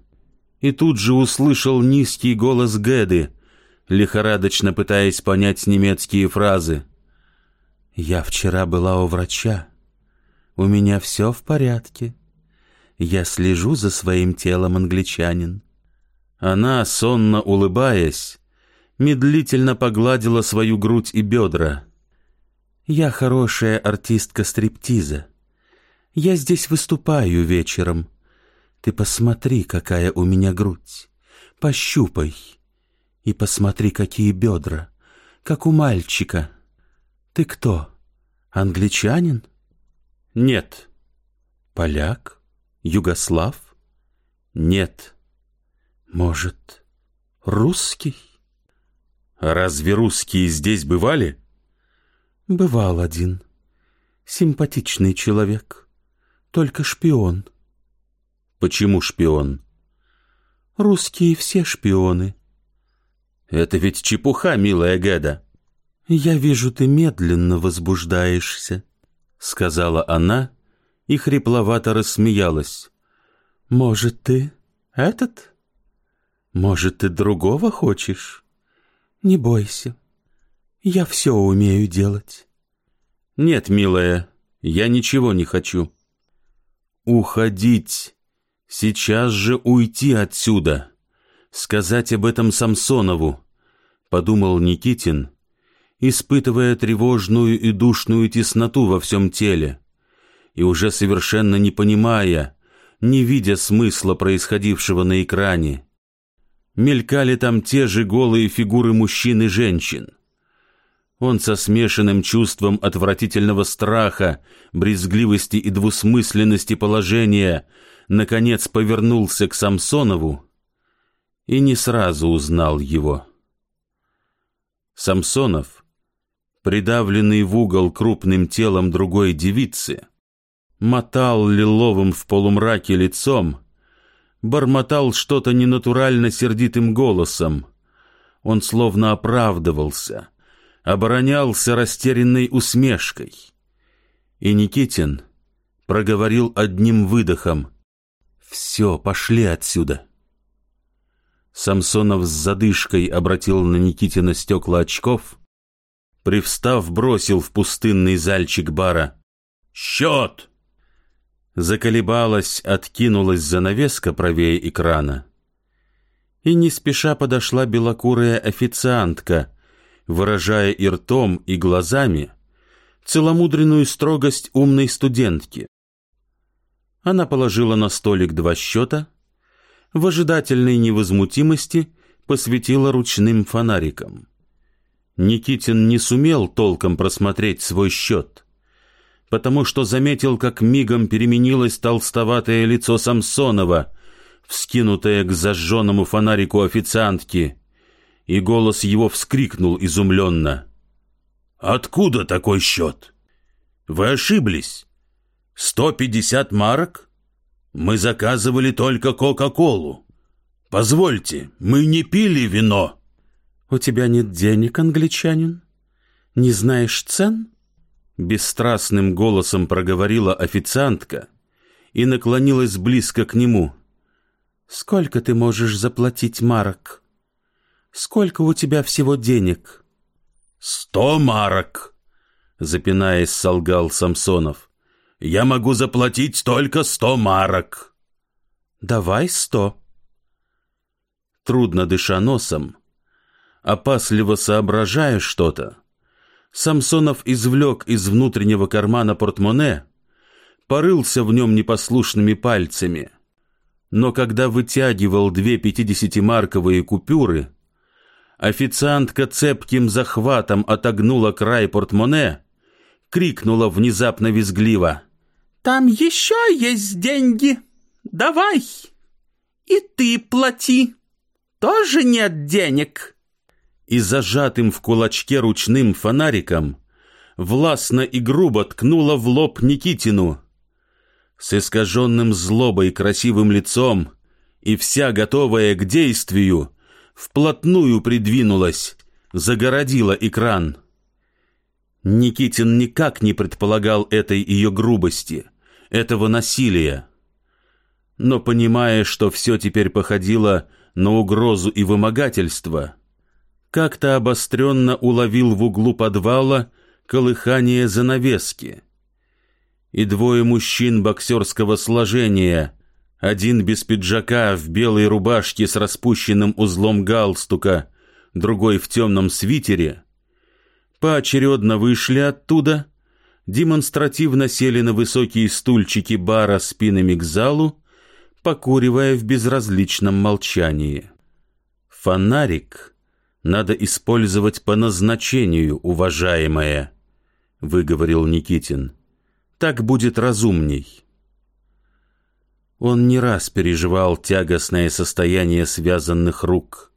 и тут же услышал низкий голос Гэды, лихорадочно пытаясь понять немецкие фразы. «Я вчера была у врача. У меня все в порядке. Я слежу за своим телом, англичанин». Она, сонно улыбаясь, медлительно погладила свою грудь и бедра. «Я хорошая артистка стриптиза. Я здесь выступаю вечером. Ты посмотри, какая у меня грудь. Пощупай. И посмотри, какие бедра. Как у мальчика. Ты кто? Англичанин? Нет. Поляк? Югослав? Нет. Может, русский? Разве русские здесь бывали? Бывал один. Симпатичный человек. Только шпион. — Почему шпион? Русские все шпионы. Это ведь чепуха, милая Геда. Я вижу, ты медленно возбуждаешься, сказала она и хрипловато рассмеялась. Может, ты этот? Может, ты другого хочешь? Не бойся. Я все умею делать. Нет, милая, я ничего не хочу. Уходить Сейчас же уйти отсюда, сказать об этом Самсонову, подумал Никитин испытывая тревожную и душную тесноту во всем теле, и уже совершенно не понимая, не видя смысла происходившего на экране. Мелькали там те же голые фигуры мужчин и женщин. Он со смешанным чувством отвратительного страха, брезгливости и двусмысленности положения наконец повернулся к Самсонову и не сразу узнал его. Самсонов, придавленный в угол крупным телом другой девицы, мотал лиловым в полумраке лицом, бормотал что-то ненатурально сердитым голосом. Он словно оправдывался, оборонялся растерянной усмешкой. И Никитин проговорил одним выдохом. «Все, пошли отсюда». Самсонов с задышкой обратил на Никитина стекла очков, привстав, бросил в пустынный зальчик бара. «Счет!» Заколебалась, откинулась занавеска правее экрана. И не спеша подошла белокурая официантка, выражая и ртом, и глазами целомудренную строгость умной студентки. Она положила на столик два счета, в ожидательной невозмутимости посветила ручным фонариком. Никитин не сумел толком просмотреть свой счет, потому что заметил, как мигом переменилось толстоватое лицо Самсонова, вскинутое к зажженному фонарику официантки, и голос его вскрикнул изумленно. «Откуда такой счет? Вы ошиблись. Сто пятьдесят марок? Мы заказывали только Кока-Колу. Позвольте, мы не пили вино». «У тебя нет денег, англичанин? Не знаешь цен?» Бесстрастным голосом проговорила официантка и наклонилась близко к нему. «Сколько ты можешь заплатить марок? Сколько у тебя всего денег?» «Сто марок!» — запинаясь, солгал Самсонов. «Я могу заплатить только сто марок!» «Давай сто!» Трудно дыша носом, опасливо соображая что-то, Самсонов извлек из внутреннего кармана портмоне, порылся в нем непослушными пальцами, но когда вытягивал две пятидесятимарковые купюры, официантка цепким захватом отогнула край портмоне, крикнула внезапно визгливо. «Там еще есть деньги! Давай! И ты плати! Тоже нет денег!» И зажатым в кулачке ручным фонариком властно и грубо ткнула в лоб Никитину. С искаженным злобой красивым лицом и вся готовая к действию, вплотную придвинулась, загородила экран. Никитин никак не предполагал этой ее грубости, этого насилия. Но понимая, что все теперь походило на угрозу и вымогательство, как-то обостренно уловил в углу подвала колыхание занавески. И двое мужчин боксерского сложения, один без пиджака в белой рубашке с распущенным узлом галстука, другой в темном свитере, поочередно вышли оттуда, демонстративно сели на высокие стульчики бара спинами к залу, покуривая в безразличном молчании. Фонарик надо использовать по назначению, уважаемая, выговорил Никитин. Так будет разумней. Он не раз переживал тягостное состояние связанных рук.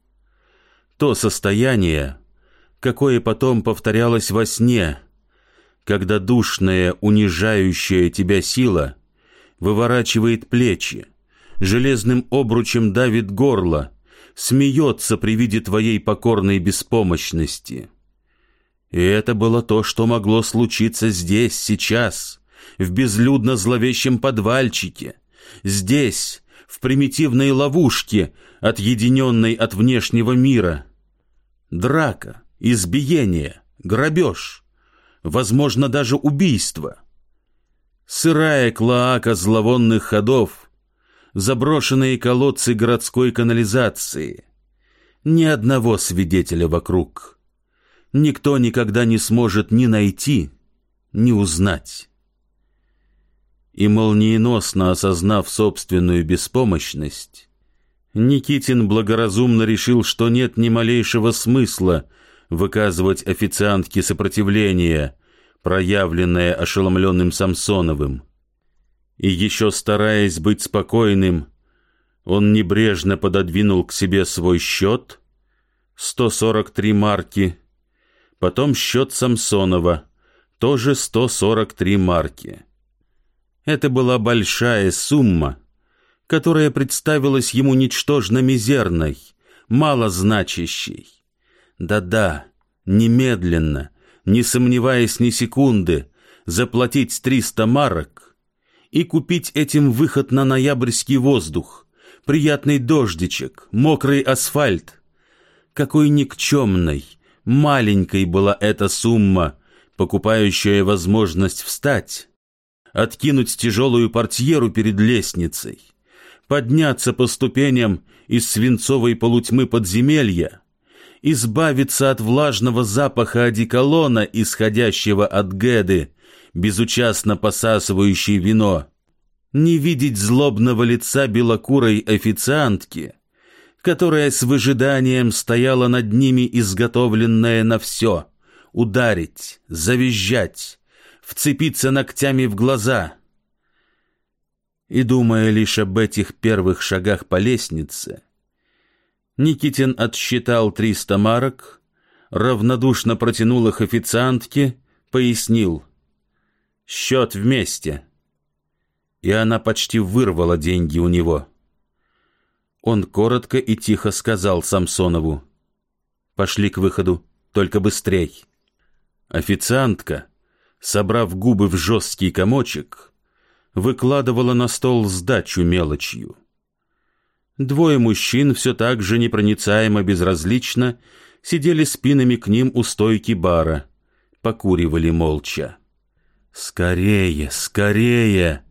То состояние, какое потом повторялось во сне, когда душная, унижающая тебя сила выворачивает плечи, железным обручем давит горло, смеется при виде твоей покорной беспомощности. И это было то, что могло случиться здесь, сейчас, в безлюдно-зловещем подвальчике, здесь, в примитивной ловушке, отъединенной от внешнего мира. Драка, избиение, грабеж, возможно, даже убийство. Сырая клоака зловонных ходов — заброшенные колодцы городской канализации. Ни одного свидетеля вокруг. никто никогда не сможет ни найти, ни узнать. И молниеносно осознав собственную беспомощность, Никитин благоразумно решил, что нет ни малейшего смысла выказывать официантке сопротивление, проявленное ошеломленным Самсоновым. И еще стараясь быть спокойным, он небрежно пододвинул к себе свой счет, 143 марки, потом счет Самсонова, тоже 143 марки. Это была большая сумма, которая представилась ему ничтожно мизерной, малозначащей. Да-да, немедленно, не сомневаясь ни секунды, заплатить триста марок и купить этим выход на ноябрьский воздух, приятный дождичек, мокрый асфальт. Какой никчемной, маленькой была эта сумма, покупающая возможность встать, откинуть тяжелую портьеру перед лестницей, подняться по ступеням из свинцовой полутьмы подземелья, избавиться от влажного запаха одеколона, исходящего от Геды, безучастно посасывающей вино, не видеть злобного лица белокурой официантки, которая с выжиданием стояла над ними, изготовленная на все, ударить, завизжать, вцепиться ногтями в глаза. И думая лишь об этих первых шагах по лестнице, Никитин отсчитал триста марок, равнодушно протянул их официантке, пояснил. «Счет вместе» и она почти вырвала деньги у него. Он коротко и тихо сказал Самсонову. «Пошли к выходу, только быстрей». Официантка, собрав губы в жесткий комочек, выкладывала на стол сдачу мелочью. Двое мужчин все так же непроницаемо безразлично сидели спинами к ним у стойки бара, покуривали молча. «Скорее, скорее!»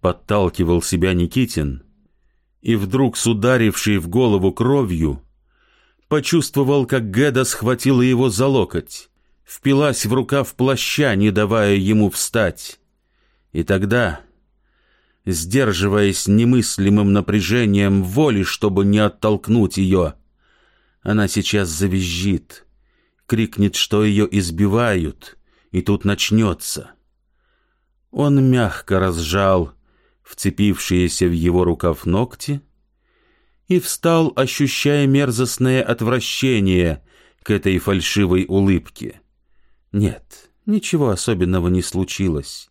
подталкивал себя Никитин, и вдруг с ударившей в голову кровью почувствовал, как Геда схватила его за локоть, впилась в рукав плаща, не давая ему встать. И тогда, сдерживаясь немыслимым напряжением воли, чтобы не оттолкнуть ее, она сейчас завизжит, крикнет, что ее избивают, и тут начнется. Он мягко разжал вцепившиеся в его рукав ногти, и встал, ощущая мерзостное отвращение к этой фальшивой улыбке. Нет, ничего особенного не случилось.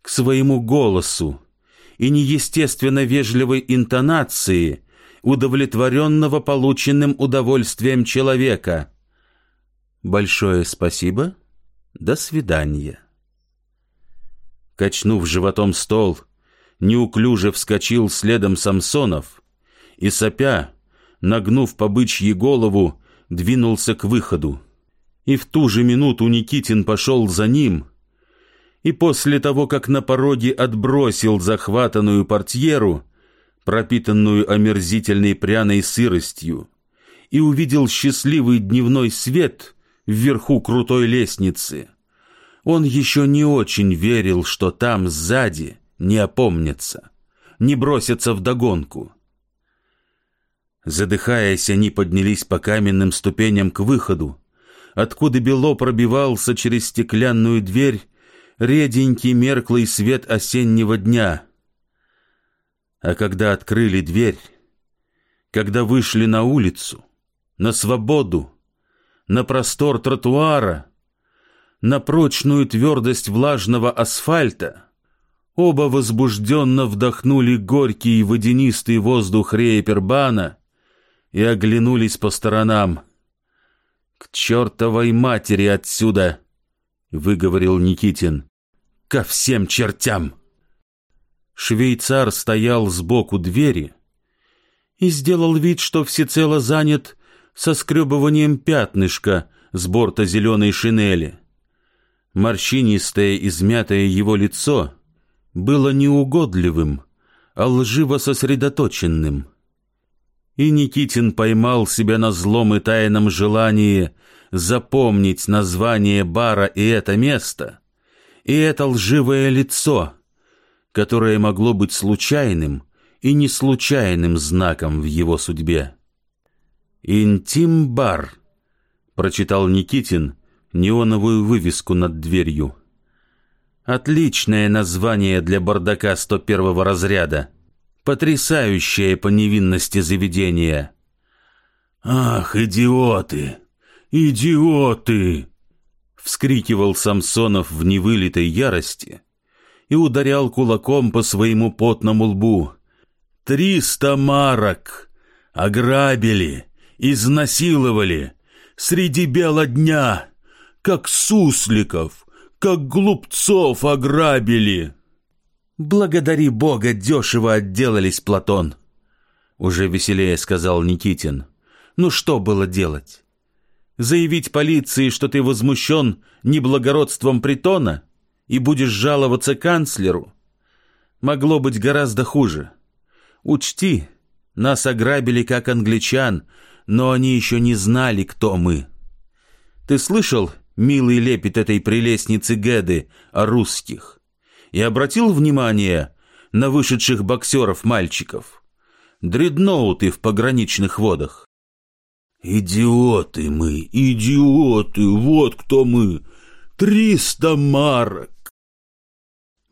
К своему голосу и неестественно вежливой интонации, удовлетворенного полученным удовольствием человека. Большое спасибо, до свидания. Качнув животом стол, неуклюже вскочил следом Самсонов и, сопя, нагнув по бычьи голову, двинулся к выходу. И в ту же минуту Никитин пошел за ним, и после того, как на пороге отбросил захватанную портьеру, пропитанную омерзительной пряной сыростью, и увидел счастливый дневной свет вверху крутой лестницы, он еще не очень верил, что там, сзади, не опомнятся, не бросятся вдогонку. Задыхаясь, они поднялись по каменным ступеням к выходу, откуда бело пробивался через стеклянную дверь реденький мерклый свет осеннего дня. А когда открыли дверь, когда вышли на улицу, на свободу, на простор тротуара, на прочную твердость влажного асфальта, Оба возбужденно вдохнули горький водянистый воздух Рейпербана и оглянулись по сторонам. «К чертовой матери отсюда!» — выговорил Никитин. «Ко всем чертям!» Швейцар стоял сбоку двери и сделал вид, что всецело занят соскребыванием пятнышка с борта зеленой шинели. Морщинистое, измятое его лицо — было неугодливым, а лживо сосредоточенным. И Никитин поймал себя на злом и тайном желании запомнить название бара и это место, и это лживое лицо, которое могло быть случайным и не случайным знаком в его судьбе. «Интим-бар», — прочитал Никитин неоновую вывеску над дверью. «Отличное название для бардака 101 разряда. Потрясающее по невинности заведение». «Ах, идиоты! Идиоты!» — вскрикивал Самсонов в невылитой ярости и ударял кулаком по своему потному лбу. «Триста марок! Ограбили!» изнасиловали среди бела дня, как сусликов, как глупцов ограбили. Благодари Бога, дешево отделались, Платон, уже веселее сказал Никитин. Ну что было делать? Заявить полиции, что ты возмущен неблагородством притона и будешь жаловаться канцлеру? Могло быть гораздо хуже. Учти, нас ограбили как англичан, но они еще не знали, кто мы. Ты слышал милый лепет этой прелестницы Геды о русских? И обратил внимание на вышедших боксеров-мальчиков? Дредноуты в пограничных водах. «Идиоты мы, идиоты, вот кто мы! Триста марок!»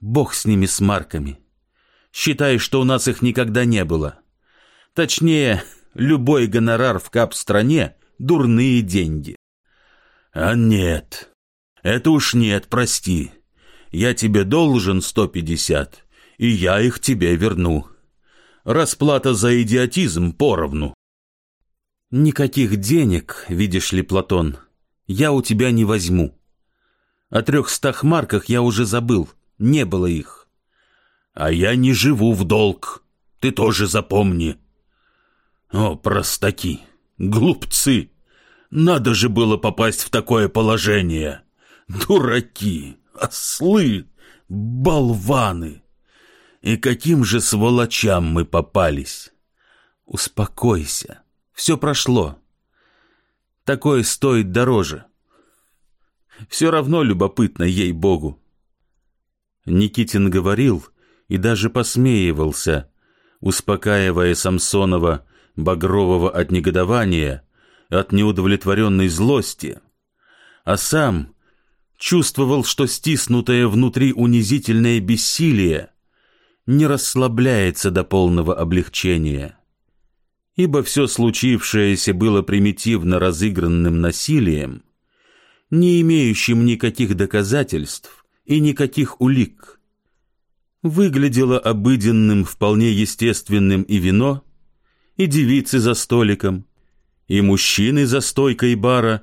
Бог с ними, с марками. Считай, что у нас их никогда не было. Точнее, любой гонорар в кап-стране — дурные деньги. А нет, это уж нет, прости. Я тебе должен сто пятьдесят, и я их тебе верну. Расплата за идиотизм поровну. Никаких денег, видишь ли, Платон, я у тебя не возьму. О трехстах марках я уже забыл, не было их. А я не живу в долг, ты тоже запомни. О, простаки, глупцы! Надо же было попасть в такое положение! Дураки, ослы, болваны! И каким же сволочам мы попались! Успокойся, все прошло. Такое стоит дороже. Все равно любопытно, ей-богу. Никитин говорил и даже посмеивался, успокаивая Самсонова багрового от негодования, от неудовлетворенной злости, а сам чувствовал, что стиснутое внутри унизительное бессилие не расслабляется до полного облегчения, ибо все случившееся было примитивно разыгранным насилием, не имеющим никаких доказательств и никаких улик. Выглядело обыденным, вполне естественным и вино, и девицы за столиком, и мужчины за стойкой бара,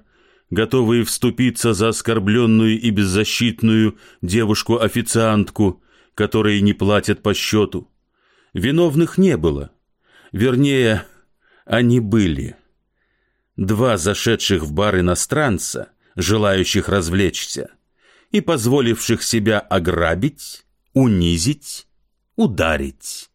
готовые вступиться за оскорбленную и беззащитную девушку-официантку, которые не платят по счету. Виновных не было. Вернее, они были. Два зашедших в бар иностранца, желающих развлечься, и позволивших себя ограбить, унизить, ударить.